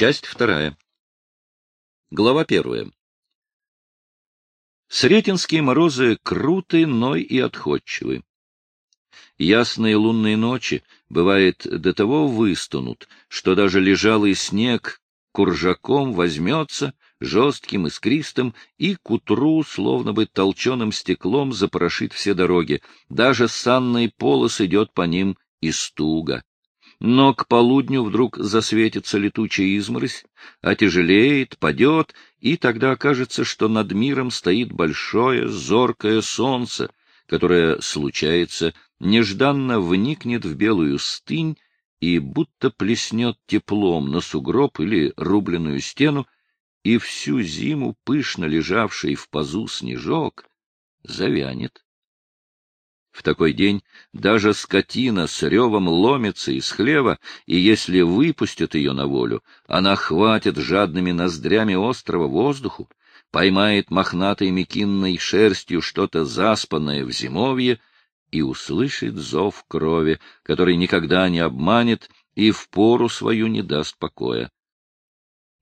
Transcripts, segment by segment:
Часть вторая. Глава первая. Сретенские морозы круты, но и отходчивы. Ясные лунные ночи, бывает, до того выстунут, что даже лежалый снег куржаком возьмется, жестким, искристым, и к утру, словно бы толченым стеклом, запорошит все дороги. Даже санный полос идет по ним из туга. Но к полудню вдруг засветится летучая изморозь, отяжелеет, падет, и тогда окажется, что над миром стоит большое, зоркое солнце, которое, случается, нежданно вникнет в белую стынь и будто плеснет теплом на сугроб или рубленную стену, и всю зиму пышно лежавший в пазу снежок завянет. В такой день даже скотина с ревом ломится из хлева, и если выпустят ее на волю, она хватит жадными ноздрями острого воздуху, поймает мохнатой мекинной шерстью что-то заспанное в зимовье и услышит зов крови, который никогда не обманет и в пору свою не даст покоя.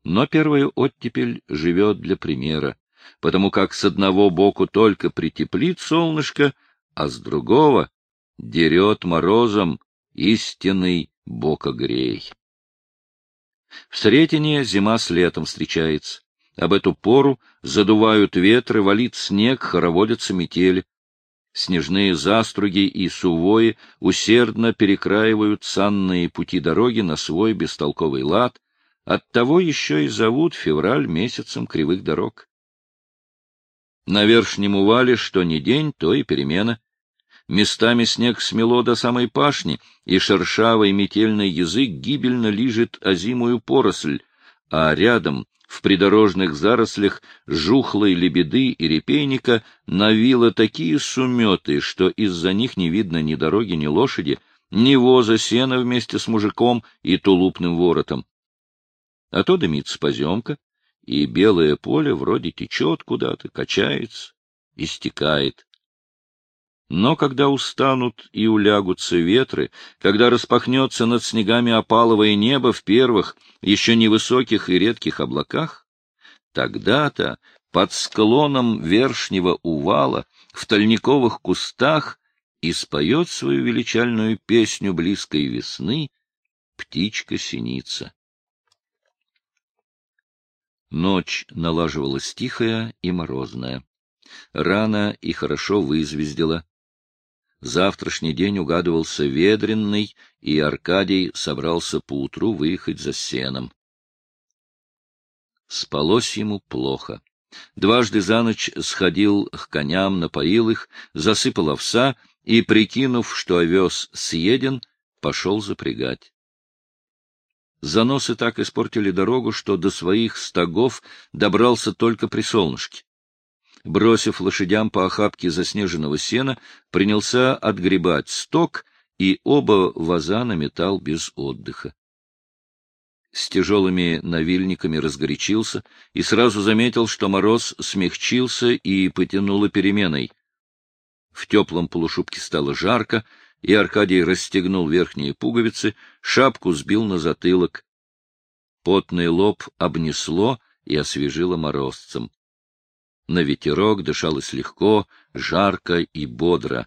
Но первая оттепель живет для примера, потому как с одного боку только притеплит солнышко, а с другого дерет морозом истинный бокогрей. В Сретенье зима с летом встречается. Об эту пору задувают ветры, валит снег, хороводятся метели. Снежные заструги и сувои усердно перекраивают санные пути дороги на свой бестолковый лад, оттого еще и зовут февраль месяцем кривых дорог. На верхнем увале что ни день, то и перемена. Местами снег смело до самой пашни, и шершавый метельный язык гибельно лижет озимую поросль, а рядом в придорожных зарослях жухлой лебеды и репейника навило такие суметы, что из-за них не видно ни дороги, ни лошади, ни воза сена вместе с мужиком и тулупным воротом. А то дымится поземка, и белое поле вроде течет куда-то, качается, истекает. Но когда устанут и улягутся ветры, когда распахнется над снегами опаловое небо в первых, еще невысоких и редких облаках, тогда-то под склоном вершнего увала в тольниковых кустах и споет свою величальную песню близкой весны птичка-синица. Ночь налаживалась тихая и морозная. Рано и хорошо вызвездила. Завтрашний день угадывался ведренный, и Аркадий собрался поутру выехать за сеном. Спалось ему плохо. Дважды за ночь сходил к коням, напоил их, засыпал овса и, прикинув, что овес съеден, пошел запрягать. Заносы так испортили дорогу, что до своих стогов добрался только при солнышке бросив лошадям по охапке заснеженного сена, принялся отгребать сток, и оба ваза наметал без отдыха. С тяжелыми навильниками разгорячился и сразу заметил, что мороз смягчился и потянуло переменой. В теплом полушубке стало жарко, и Аркадий расстегнул верхние пуговицы, шапку сбил на затылок. Потный лоб обнесло и освежило морозцем. На ветерок дышалось легко, жарко и бодро.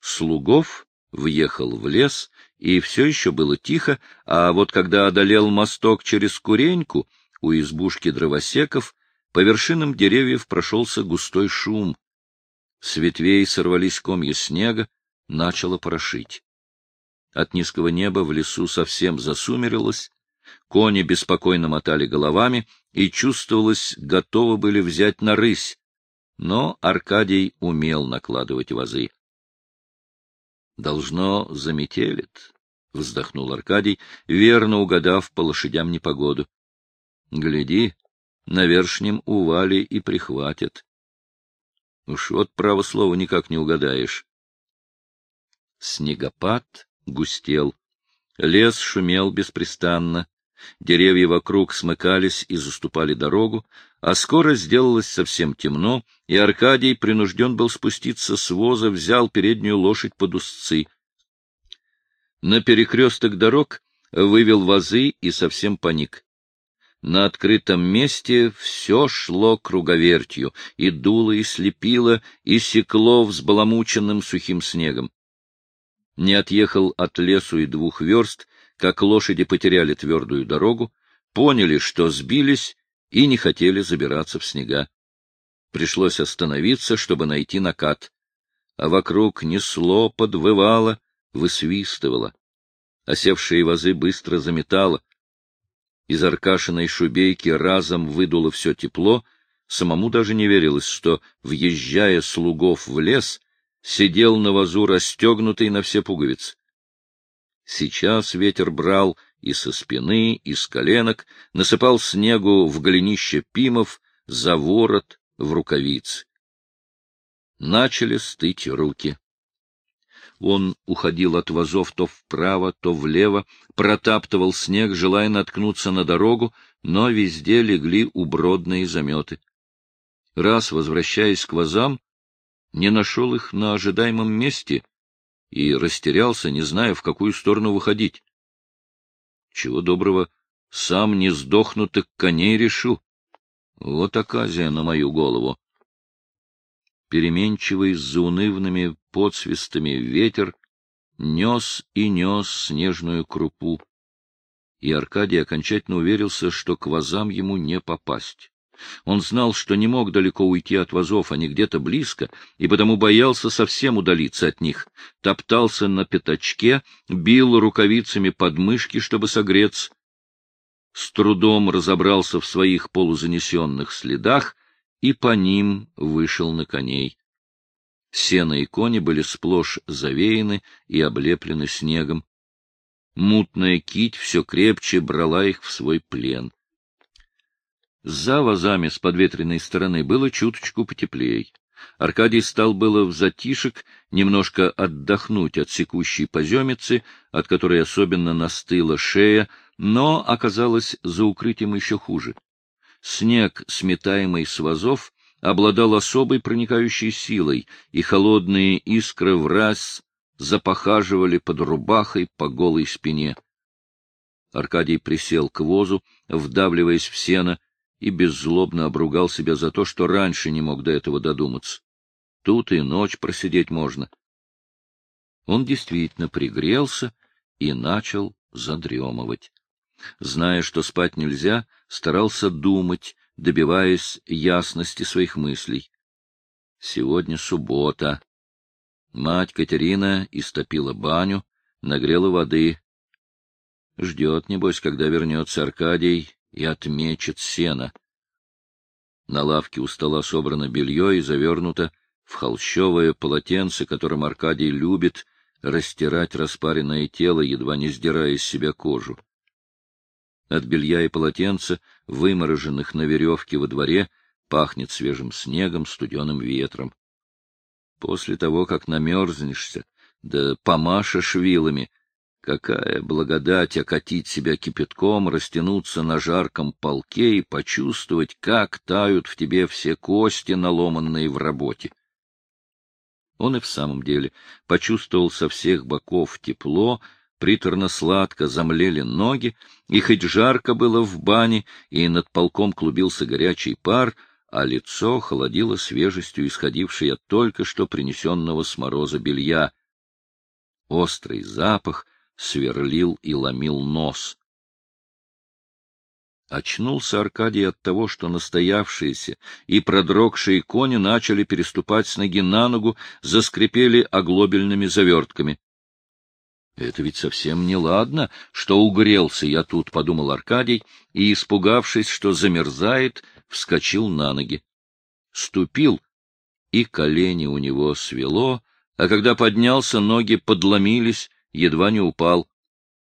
Слугов въехал в лес, и все еще было тихо, а вот когда одолел мосток через Куреньку, у избушки дровосеков, по вершинам деревьев прошелся густой шум. С ветвей сорвались комья снега, начало порошить. От низкого неба в лесу совсем засумерилось, Кони беспокойно мотали головами и, чувствовалось, готовы были взять на рысь, но Аркадий умел накладывать вазы. «Должно, заметелит», — вздохнул Аркадий, верно угадав по лошадям непогоду. «Гляди, на вершнем увале и прихватят. Уж вот право слова никак не угадаешь». Снегопад густел. Лес шумел беспрестанно. Деревья вокруг смыкались и заступали дорогу, а скоро сделалось совсем темно, и Аркадий принужден был спуститься с воза, взял переднюю лошадь под узцы. На перекресток дорог вывел вазы и совсем паник. На открытом месте все шло круговертью, и дуло, и слепило, и секло взбаламученным сухим снегом. Не отъехал от лесу и двух верст, как лошади потеряли твердую дорогу, поняли, что сбились, и не хотели забираться в снега. Пришлось остановиться, чтобы найти накат. А вокруг несло, подвывало, высвистывало. Осевшие вазы быстро заметало. Из Аркашиной шубейки разом выдуло все тепло, самому даже не верилось, что, въезжая слугов в лес, сидел на вазу расстегнутый на все пуговицы. Сейчас ветер брал и со спины, и с коленок, насыпал снегу в голенище пимов, за ворот, в рукавицы. Начали стыть руки. Он уходил от вазов то вправо, то влево, протаптывал снег, желая наткнуться на дорогу, но везде легли убродные заметы. Раз, возвращаясь к вазам, не нашел их на ожидаемом месте и растерялся, не зная, в какую сторону выходить. Чего доброго, сам не сдохнутых коней решу. Вот оказия на мою голову переменчивый с заунывными подсвистами ветер нес и нес снежную крупу, и Аркадий окончательно уверился, что к вазам ему не попасть. Он знал, что не мог далеко уйти от вазов, они где-то близко, и потому боялся совсем удалиться от них. Топтался на пятачке, бил рукавицами подмышки, чтобы согреться. С трудом разобрался в своих полузанесенных следах и по ним вышел на коней. Сено и кони были сплошь завеяны и облеплены снегом. Мутная кить все крепче брала их в свой плен. За вазами с подветренной стороны было чуточку потеплей. Аркадий стал было в затишек немножко отдохнуть от секущей поземицы, от которой особенно настыла шея, но оказалось за укрытием еще хуже. Снег, сметаемый с вазов, обладал особой проникающей силой, и холодные искры враз запохаживали под рубахой по голой спине. Аркадий присел к возу, вдавливаясь в сено, и беззлобно обругал себя за то, что раньше не мог до этого додуматься. Тут и ночь просидеть можно. Он действительно пригрелся и начал задремывать. Зная, что спать нельзя, старался думать, добиваясь ясности своих мыслей. Сегодня суббота. Мать Катерина истопила баню, нагрела воды. Ждет, небось, когда вернется Аркадий и отмечет сено. На лавке у стола собрано белье и завернуто в холщовое полотенце, которым Аркадий любит растирать распаренное тело, едва не сдирая из себя кожу. От белья и полотенца, вымороженных на веревке во дворе, пахнет свежим снегом, студеным ветром. После того, как намерзнешься, да помашешь вилами, какая благодать окатить себя кипятком, растянуться на жарком полке и почувствовать, как тают в тебе все кости, наломанные в работе. Он и в самом деле почувствовал со всех боков тепло, приторно-сладко замлели ноги, и хоть жарко было в бане, и над полком клубился горячий пар, а лицо холодило свежестью, исходившей от только что принесенного с мороза белья. Острый запах сверлил и ломил нос. Очнулся Аркадий от того, что настоявшиеся и продрогшие кони начали переступать с ноги на ногу, заскрипели оглобельными завертками. Это ведь совсем не ладно, что угрелся я тут, — подумал Аркадий, и, испугавшись, что замерзает, вскочил на ноги. Ступил, и колени у него свело, а когда поднялся, ноги подломились, едва не упал.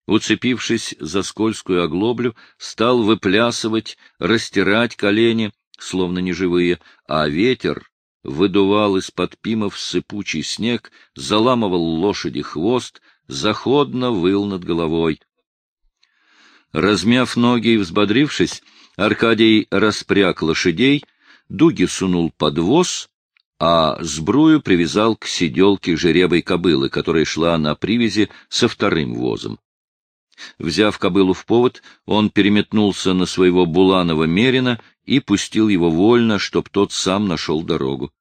Уцепившись за скользкую оглоблю, стал выплясывать, растирать колени, словно неживые, а ветер выдувал из-под пимов сыпучий снег, заламывал лошади хвост, заходно выл над головой. Размяв ноги и взбодрившись, Аркадий распряг лошадей, дуги сунул под воз, а сбрую привязал к сиделке жеребой кобылы, которая шла на привязи со вторым возом. Взяв кобылу в повод, он переметнулся на своего Буланова Мерина и пустил его вольно, чтоб тот сам нашел дорогу.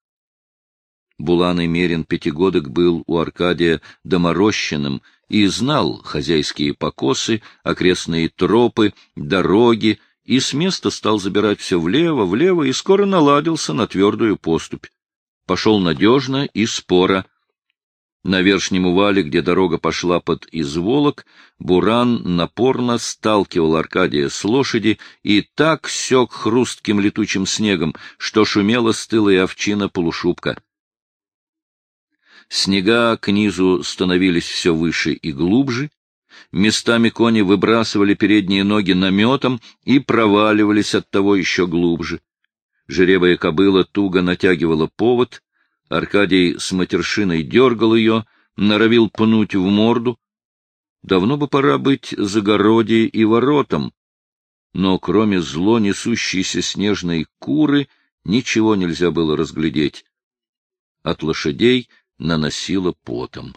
Булан Мерин пятигодок был у Аркадия доморощенным и знал хозяйские покосы, окрестные тропы, дороги, и с места стал забирать все влево, влево, и скоро наладился на твердую поступь. Пошел надежно и споро. На верхнем увале, где дорога пошла под изволок, Буран напорно сталкивал Аркадия с лошади и так сёк хрустким летучим снегом, что шумела стылая овчина полушубка. Снега к низу становились все выше и глубже, местами кони выбрасывали передние ноги наметом и проваливались от того еще глубже. Жеребая кобыла туго натягивала повод, Аркадий с матершиной дергал ее, норовил пнуть в морду. Давно бы пора быть загородие и воротом, но кроме зло несущейся снежной куры ничего нельзя было разглядеть. От лошадей наносило потом.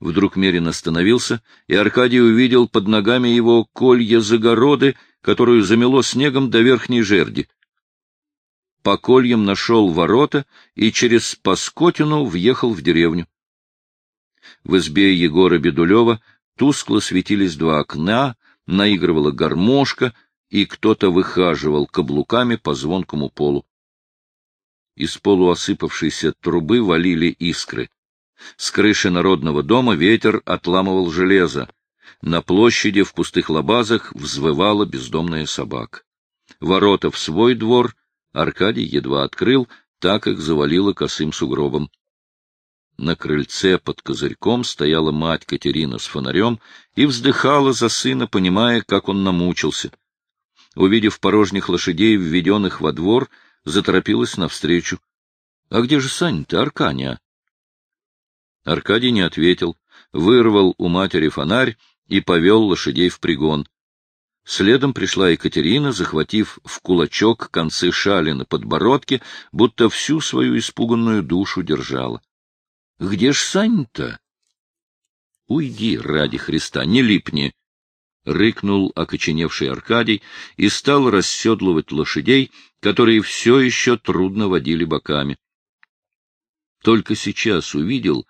Вдруг Мерин остановился, и Аркадий увидел под ногами его колья загороды, которую замело снегом до верхней жерди. По кольям нашел ворота и через Паскотину въехал в деревню. В избе Егора Бедулева тускло светились два окна, наигрывала гармошка, и кто-то выхаживал каблуками по звонкому полу. Из полуосыпавшейся трубы валили искры. С крыши народного дома ветер отламывал железо. На площади в пустых лабазах взвывала бездомная собака. Ворота в свой двор Аркадий едва открыл, так их завалило косым сугробом. На крыльце под козырьком стояла мать Катерина с фонарем и вздыхала за сына, понимая, как он намучился. Увидев порожних лошадей, введенных во двор, заторопилась навстречу. — А где же Сань-то, Арканя? Аркадий не ответил, вырвал у матери фонарь и повел лошадей в пригон. Следом пришла Екатерина, захватив в кулачок концы шали на подбородке, будто всю свою испуганную душу держала. — Где ж Сань-то? — Уйди, ради Христа, не липни! — рыкнул окоченевший Аркадий и стал расседлывать лошадей, которые все еще трудно водили боками. Только сейчас увидел,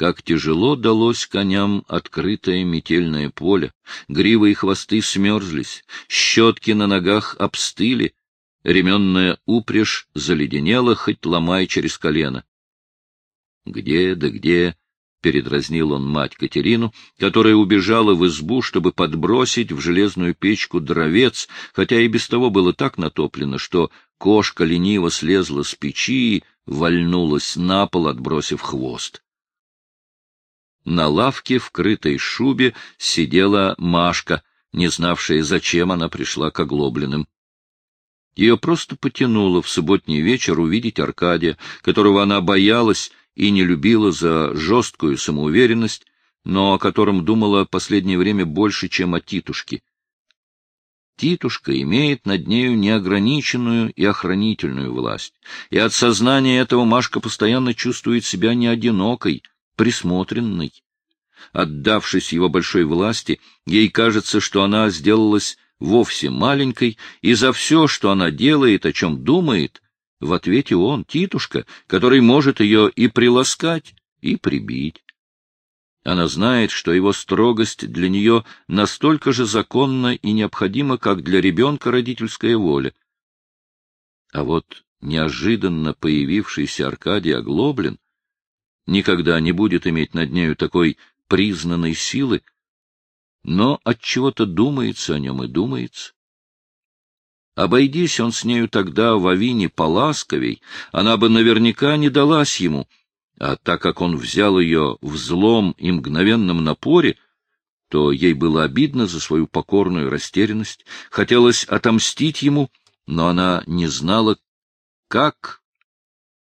как тяжело далось коням открытое метельное поле, гривы и хвосты смерзлись, щетки на ногах обстыли, ременная упряжь заледенела, хоть ломай через колено. Где да где — передразнил он мать Катерину, которая убежала в избу, чтобы подбросить в железную печку дровец, хотя и без того было так натоплено, что кошка лениво слезла с печи и вальнулась на пол, отбросив хвост. На лавке в крытой шубе сидела Машка, не знавшая, зачем она пришла к оглобленным. Ее просто потянуло в субботний вечер увидеть Аркадия, которого она боялась и не любила за жесткую самоуверенность, но о котором думала последнее время больше, чем о Титушке. Титушка имеет над нею неограниченную и охранительную власть, и от сознания этого Машка постоянно чувствует себя неодинокой, присмотренной. Отдавшись его большой власти, ей кажется, что она сделалась вовсе маленькой, и за все, что она делает, о чем думает, в ответе он, Титушка, который может ее и приласкать, и прибить. Она знает, что его строгость для нее настолько же законна и необходима, как для ребенка родительская воля. А вот неожиданно появившийся Аркадий Оглоблин никогда не будет иметь над нею такой признанной силы, но от чего то думается о нем и думается. Обойдись он с нею тогда в Авине поласковей, она бы наверняка не далась ему, а так как он взял ее в злом и мгновенном напоре, то ей было обидно за свою покорную растерянность, хотелось отомстить ему, но она не знала, как,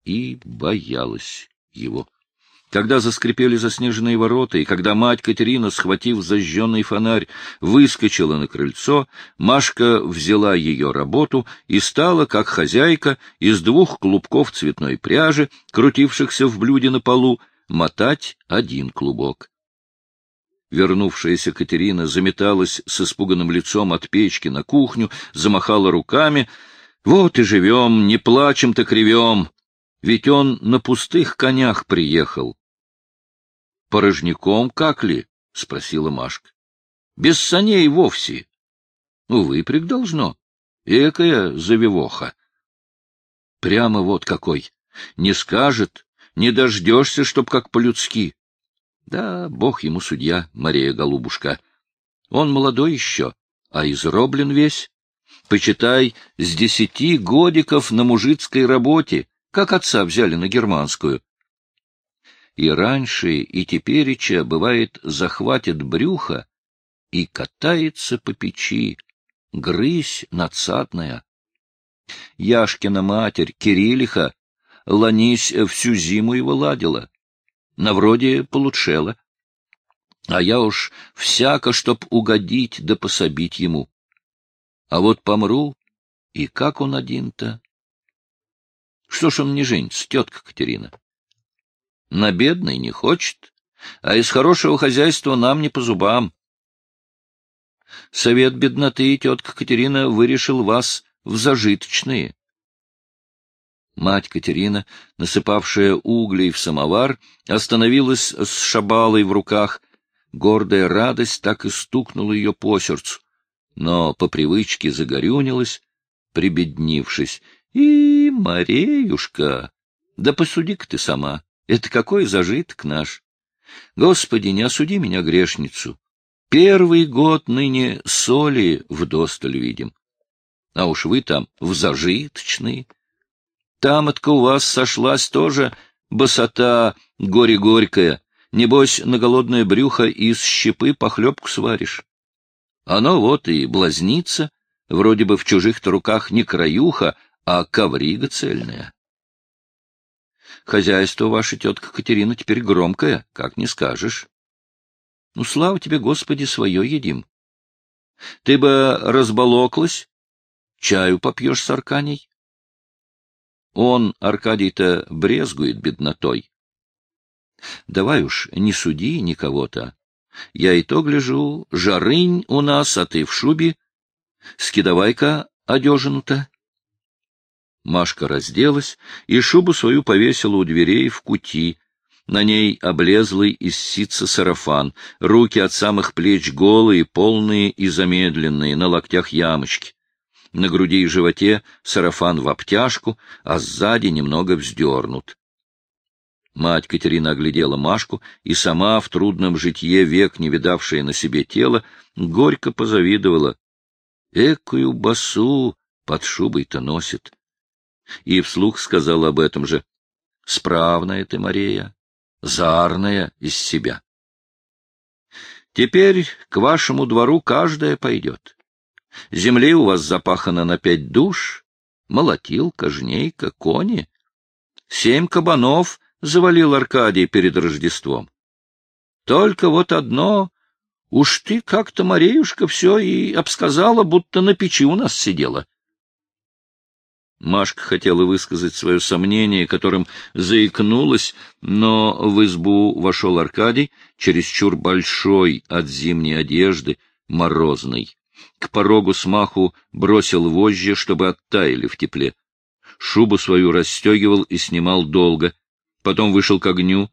и боялась его. Когда заскрипели заснеженные ворота, и когда мать Катерина, схватив зажженный фонарь, выскочила на крыльцо, Машка взяла ее работу и стала, как хозяйка, из двух клубков цветной пряжи, крутившихся в блюде на полу, мотать один клубок. Вернувшаяся Катерина заметалась с испуганным лицом от печки на кухню, замахала руками. «Вот и живем, не плачем, так ревем, ведь он на пустых конях приехал». «Порожняком как ли?» — спросила Машка. «Без саней вовсе». «Ну, выпряг должно. Экая завивоха». «Прямо вот какой. Не скажет, не дождешься, чтоб как по-людски. Да, бог ему судья, Мария Голубушка. Он молодой еще, а изроблен весь. Почитай, с десяти годиков на мужицкой работе, как отца взяли на германскую. И раньше, и тепереча, бывает, захватит брюхо и катается по печи, грызь надсадная. Яшкина матерь, Кириллиха, ланись всю зиму его ладила на вроде получшела. А я уж всяко, чтоб угодить да пособить ему. А вот помру, и как он один-то? Что ж он не женится, тетка Катерина? На бедной не хочет, а из хорошего хозяйства нам не по зубам. Совет бедноты, тетка Катерина, вырешил вас в зажиточные. Мать Катерина, насыпавшая углей в самовар, остановилась с шабалой в руках. Гордая радость так и стукнула ее по сердцу, но по привычке загорюнилась, прибеднившись. — И, Мареюшка, да посуди-ка ты сама, это какой зажиток наш! Господи, не осуди меня, грешницу! Первый год ныне соли вдосталь видим. А уж вы там в зажиточные. Там-отка у вас сошлась тоже босота горе-горькая. Небось, на голодное брюхо из щепы похлебку сваришь. Оно вот и блазнится, вроде бы в чужих-то руках не краюха, а коврига цельная. Хозяйство ваше, тетка Катерина, теперь громкое, как не скажешь. Ну, слава тебе, Господи, свое едим. Ты бы разболоклась, чаю попьешь с Арканей. Он, Аркадий-то, брезгует беднотой. Давай уж, не суди никого-то. Я и то гляжу, жарынь у нас, а ты в шубе. Скидавай-ка одежину-то. Машка разделась и шубу свою повесила у дверей в кути. На ней облезлый из ситца сарафан, руки от самых плеч голые, полные и замедленные, на локтях ямочки на груди и животе сарафан в обтяжку, а сзади немного вздернут. Мать Катерина оглядела Машку, и сама, в трудном житье век не видавшая на себе тело, горько позавидовала. Экую басу под шубой-то носит. И вслух сказала об этом же. Справная ты, Мария, зарная из себя. Теперь к вашему двору каждая пойдет. Земли у вас запахано на пять душ, молотилка, жнейка, кони. Семь кабанов завалил Аркадий перед Рождеством. Только вот одно... Уж ты как-то, Мареюшка, все и обсказала, будто на печи у нас сидела. Машка хотела высказать свое сомнение, которым заикнулась, но в избу вошел Аркадий, чересчур большой от зимней одежды, морозный. К порогу смаху бросил вожжи, чтобы оттаяли в тепле. Шубу свою расстегивал и снимал долго. Потом вышел к огню.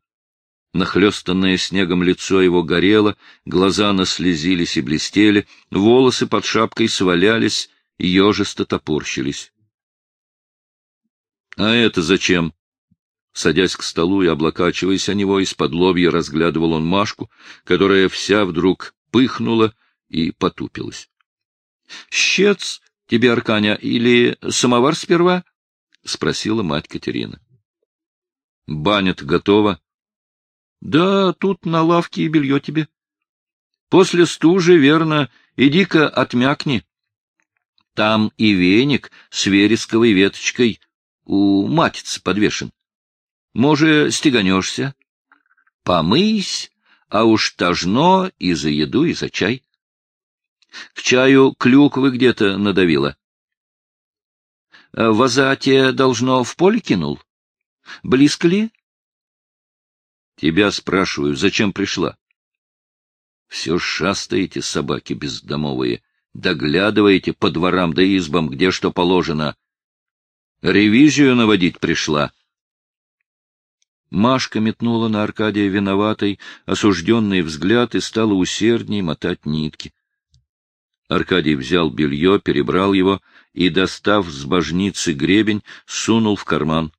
Нахлестанное снегом лицо его горело, глаза наслезились и блестели, волосы под шапкой свалялись, ежисто топорщились. — А это зачем? Садясь к столу и облокачиваясь о него, из-под лобья разглядывал он Машку, которая вся вдруг пыхнула и потупилась. — Щец тебе, Арканя, или самовар сперва? — спросила мать Катерина. — Баня-то готова. — Да, тут на лавке и белье тебе. После стужи, верно, иди-ка отмякни. Там и веник с вересковой веточкой у матицы подвешен. Може, стеганешься? Помысь, а уж тожно и за еду, и за чай. К чаю клюквы где-то надавила. Ваза те, должно, в поле кинул? Близко ли? Тебя спрашиваю, зачем пришла? Все шастаете, собаки бездомовые, доглядываете по дворам да избам, где что положено. Ревизию наводить пришла. Машка метнула на Аркадия виноватый, осужденный взгляд и стала усердней мотать нитки. Аркадий взял белье, перебрал его и, достав с божницы гребень, сунул в карман.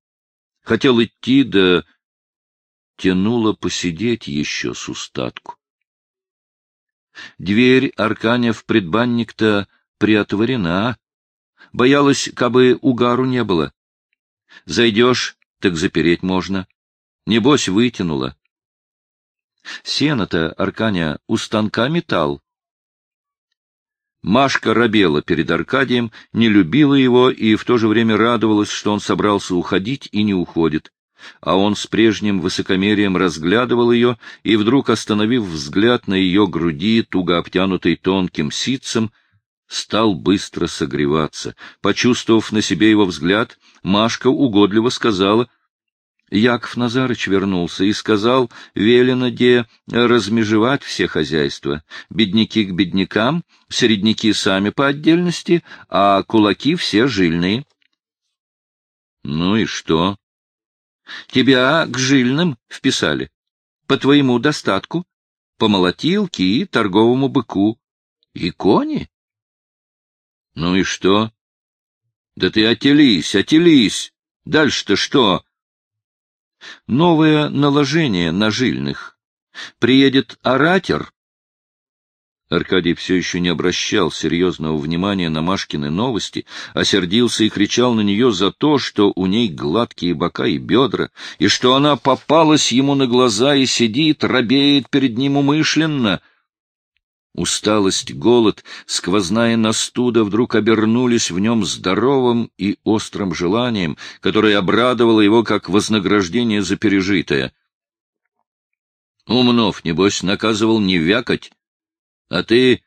Хотел идти, да тянуло посидеть еще с устатку. Дверь Арканя в предбанник-то приотворена. Боялась, кабы угару не было. Зайдешь, так запереть можно. Небось, вытянула. Сено-то Арканя у станка металл. Машка робела перед Аркадием, не любила его и в то же время радовалась, что он собрался уходить и не уходит. А он с прежним высокомерием разглядывал ее и, вдруг остановив взгляд на ее груди, туго обтянутой тонким ситцем, стал быстро согреваться. Почувствовав на себе его взгляд, Машка угодливо сказала — Яков Назарыч вернулся и сказал, велено де размежевать все хозяйства, бедняки к беднякам, середняки сами по отдельности, а кулаки все жильные. — Ну и что? — Тебя к жильным вписали, по твоему достатку, по молотилке и торговому быку. И кони? — Ну и что? — Да ты отелись, отелись! Дальше-то что? — Новое наложение на жильных. Приедет оратор. Аркадий все еще не обращал серьезного внимания на Машкины новости, а сердился и кричал на нее за то, что у ней гладкие бока и бедра, и что она попалась ему на глаза и сидит, робеет перед ним умышленно — Усталость, голод, сквозная настуда вдруг обернулись в нем здоровым и острым желанием, которое обрадовало его как вознаграждение за пережитое. Умнов, небось, наказывал не вякать, а ты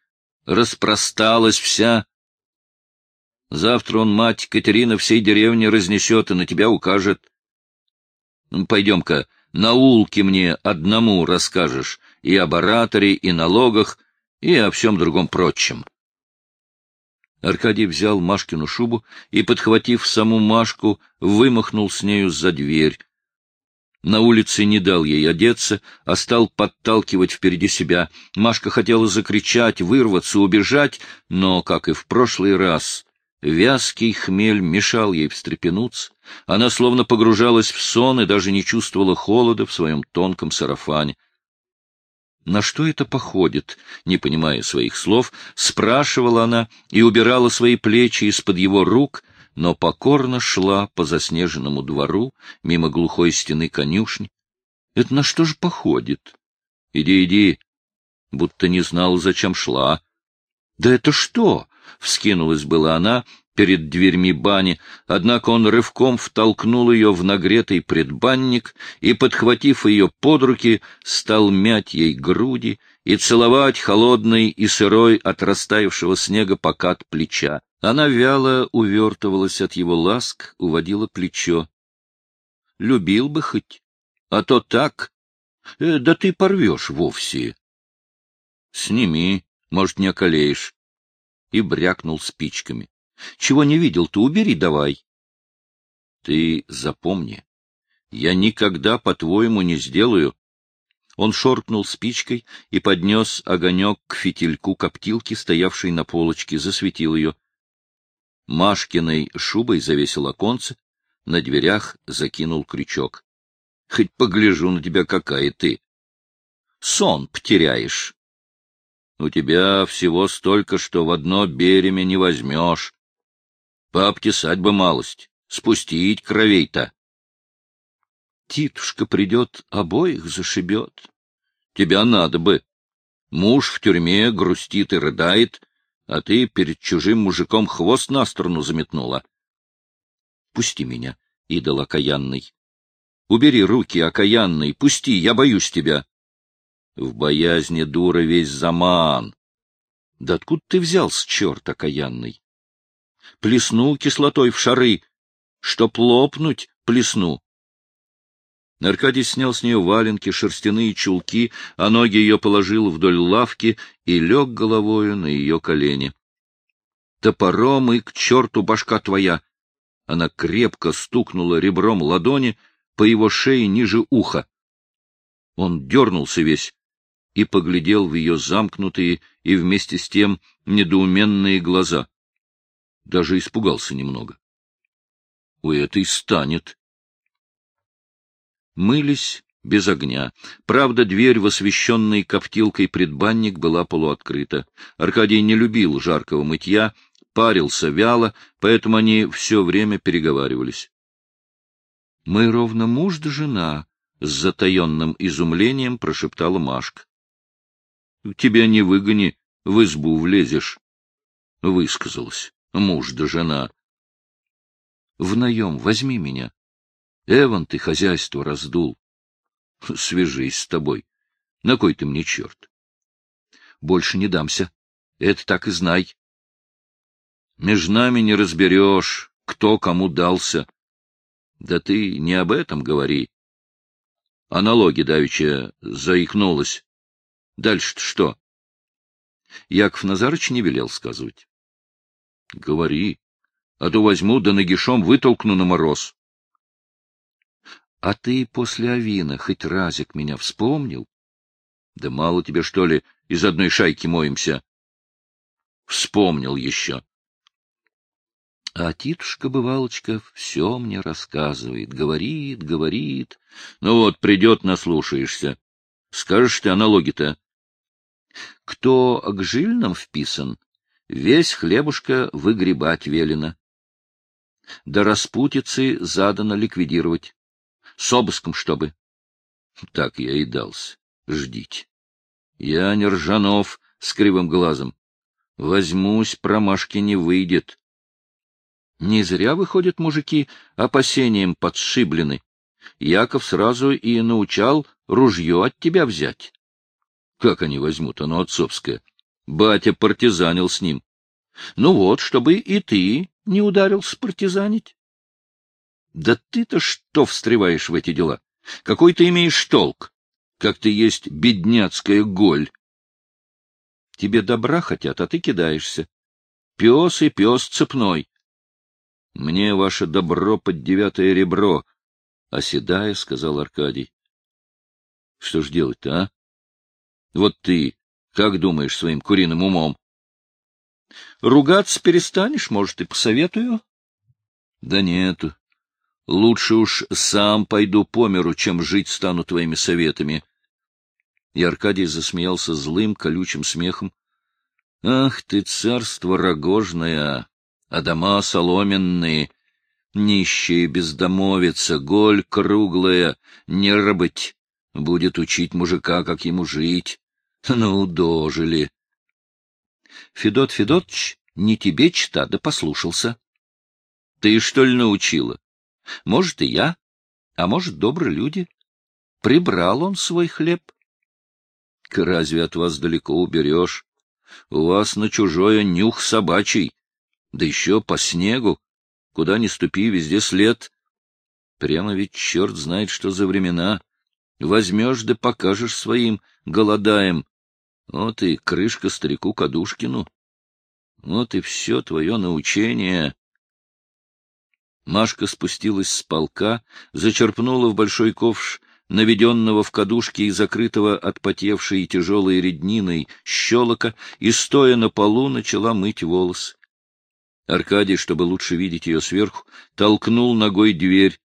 распросталась вся. Завтра он, мать Катерина, всей деревне разнесет и на тебя укажет. Ну, пойдем-ка, на улке мне одному расскажешь и об ораторе, и налогах, и о всем другом прочем. Аркадий взял Машкину шубу и, подхватив саму Машку, вымахнул с нею за дверь. На улице не дал ей одеться, а стал подталкивать впереди себя. Машка хотела закричать, вырваться, убежать, но, как и в прошлый раз, вязкий хмель мешал ей встрепенуться. Она словно погружалась в сон и даже не чувствовала холода в своем тонком сарафане. На что это походит? Не понимая своих слов, спрашивала она и убирала свои плечи из-под его рук, но покорно шла по заснеженному двору, мимо глухой стены конюшни. Это на что же походит? Иди, иди, будто не знала, зачем шла. Да это что? Вскинулась была она, перед дверьми бани, однако он рывком втолкнул ее в нагретый предбанник и, подхватив ее под руки, стал мять ей груди и целовать холодный и сырой от растаявшего снега покат плеча. Она вяло увертывалась от его ласк, уводила плечо. — Любил бы хоть, а то так. Э, да ты порвешь вовсе. — Сними, может, не околеешь. И брякнул спичками. Чего не видел, ты убери давай. Ты запомни, я никогда, по-твоему, не сделаю. Он шоркнул спичкой и поднес огонек к фитильку коптилки, стоявшей на полочке, засветил ее. Машкиной шубой завесил оконце, на дверях закинул крючок. Хоть погляжу на тебя, какая ты. Сон потеряешь. У тебя всего столько, что в одно береме не возьмешь. Пообтесать бы малость, спустить кровей-то. Титушка придет, обоих зашибет. Тебя надо бы. Муж в тюрьме грустит и рыдает, а ты перед чужим мужиком хвост на сторону заметнула. Пусти меня, идол окаянный. Убери руки, окаянный, пусти, я боюсь тебя. В боязни дура весь заман. Да откуда ты взялся, черт окаянный? Плесну кислотой в шары, чтоб лопнуть, плесну. Аркадий снял с нее валенки, шерстяные чулки, а ноги ее положил вдоль лавки и лег головою на ее колени. «Топором и к черту башка твоя!» Она крепко стукнула ребром ладони по его шее ниже уха. Он дернулся весь и поглядел в ее замкнутые и вместе с тем недоуменные глаза. Даже испугался немного. У этой станет. Мылись без огня. Правда, дверь в освещенный коптилкой предбанник была полуоткрыта. Аркадий не любил жаркого мытья, парился вяло, поэтому они все время переговаривались. — Мы ровно муж да жена, — с затаенным изумлением прошептала Машка. — Тебя не выгони, в избу влезешь. Высказалась. Муж да жена. — В наем возьми меня. Эван, ты хозяйство раздул. Свяжись с тобой. На кой ты мне черт? Больше не дамся. Это так и знай. Между нами не разберешь, кто кому дался. Да ты не об этом говори. А налоги давеча заикнулась. Дальше-то что? Яков Назарыч не велел сказывать. — Говори, а то возьму да нагишом вытолкну на мороз. — А ты после Авина хоть разик меня вспомнил? — Да мало тебе, что ли, из одной шайки моемся? — Вспомнил еще. А Титушка-бывалочка все мне рассказывает, говорит, говорит. Ну вот, придет, наслушаешься. Скажешь ты, а налоги-то? Кто к жильным вписан, весь хлебушка выгребать велено. До распутицы задано ликвидировать. С обыском, чтобы. Так я и дался. Ждите. Я не Ржанов с кривым глазом. Возьмусь, промашки не выйдет. Не зря, выходят мужики, опасением подшиблены. Яков сразу и научал ружье от тебя взять. Как они возьмут, оно отцовское. Батя партизанил с ним. Ну вот, чтобы и ты не ударился партизанить. Да ты-то что встреваешь в эти дела? Какой ты имеешь толк? Как ты есть бедняцкая голь. Тебе добра хотят, а ты кидаешься. Пес и пес цепной. — Мне ваше добро под девятое ребро, — оседая, сказал Аркадий. — Что ж делать-то, а? Вот ты как думаешь своим куриным умом? — Ругаться перестанешь, может, и посоветую? — Да нету. Лучше уж сам пойду по миру, чем жить стану твоими советами. И Аркадий засмеялся злым, колючим смехом. — Ах ты, царство рогожное! а дома соломенные, нищие бездомовица, голь круглая, не работь, будет учить мужика, как ему жить. Ну, дожили. Федот Федотович не тебе чита, да послушался. Ты, что ли, научила? Может, и я, а может, добрые люди. Прибрал он свой хлеб. Разве от вас далеко уберешь? У вас на чужое нюх собачий. Да еще по снегу. Куда ни ступи, везде след. Прямо ведь черт знает, что за времена. Возьмешь да покажешь своим голодаем. Вот и крышка старику Кадушкину. Вот и все твое научение. Машка спустилась с полка, зачерпнула в большой ковш наведенного в кадушке и закрытого отпотевшей тяжелой редниной щелока, и, стоя на полу, начала мыть волосы. Аркадий, чтобы лучше видеть ее сверху, толкнул ногой дверь.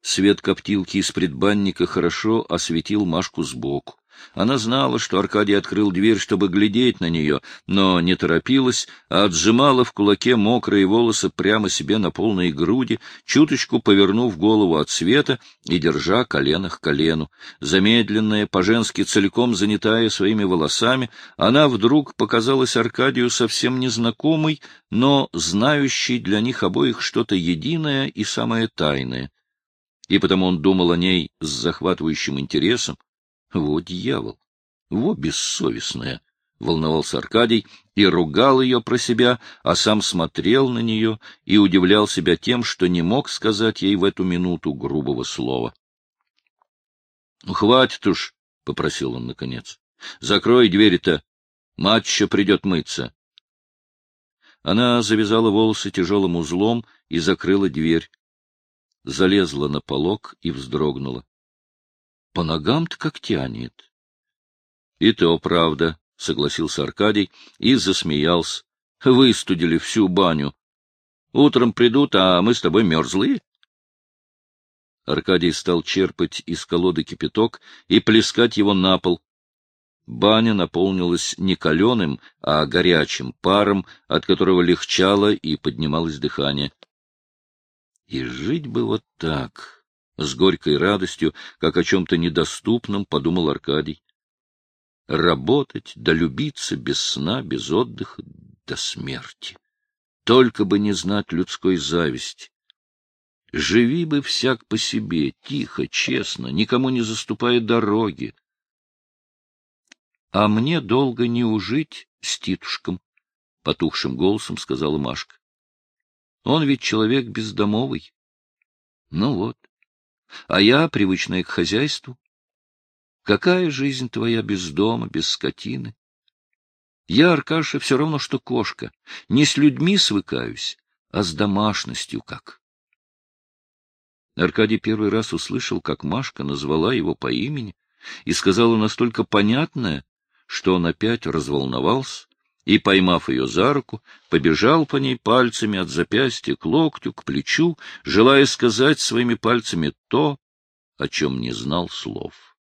Свет коптилки из предбанника хорошо осветил Машку сбоку. Она знала, что Аркадий открыл дверь, чтобы глядеть на нее, но не торопилась, а отжимала в кулаке мокрые волосы прямо себе на полной груди, чуточку повернув голову от света и держа колено к колену. Замедленная, по-женски целиком занятая своими волосами, она вдруг показалась Аркадию совсем незнакомой, но знающей для них обоих что-то единое и самое тайное. И потому он думал о ней с захватывающим интересом, во дьявол! Во бессовестная! — волновался Аркадий и ругал ее про себя, а сам смотрел на нее и удивлял себя тем, что не мог сказать ей в эту минуту грубого слова. — Хватит уж, — попросил он наконец. — Закрой двери-то. Мать еще придет мыться. Она завязала волосы тяжелым узлом и закрыла дверь. Залезла на полок и вздрогнула. По ногам-то как тянет. — И то правда, — согласился Аркадий и засмеялся. — Выстудили всю баню. Утром придут, а мы с тобой мерзлые. Аркадий стал черпать из колоды кипяток и плескать его на пол. Баня наполнилась не каленым, а горячим паром, от которого легчало и поднималось дыхание. И жить бы вот так, с горькой радостью, как о чем-то недоступном, подумал Аркадий. Работать, да любиться без сна, без отдыха, до смерти. Только бы не знать людской зависти. Живи бы всяк по себе, тихо, честно, никому не заступая дороги. А мне долго не ужить с Титушком, — потухшим голосом сказала Машка. Он ведь человек бездомовый. Ну вот. А я, привычная к хозяйству. Какая жизнь твоя без дома, без скотины? Я, Аркаша, все равно, что кошка. Не с людьми свыкаюсь, а с домашностью как. Аркадий первый раз услышал, как Машка назвала его по имени и сказала настолько понятное, что он опять разволновался и, поймав ее за руку, побежал по ней пальцами от запястья к локтю, к плечу, желая сказать своими пальцами то, о чем не знал слов.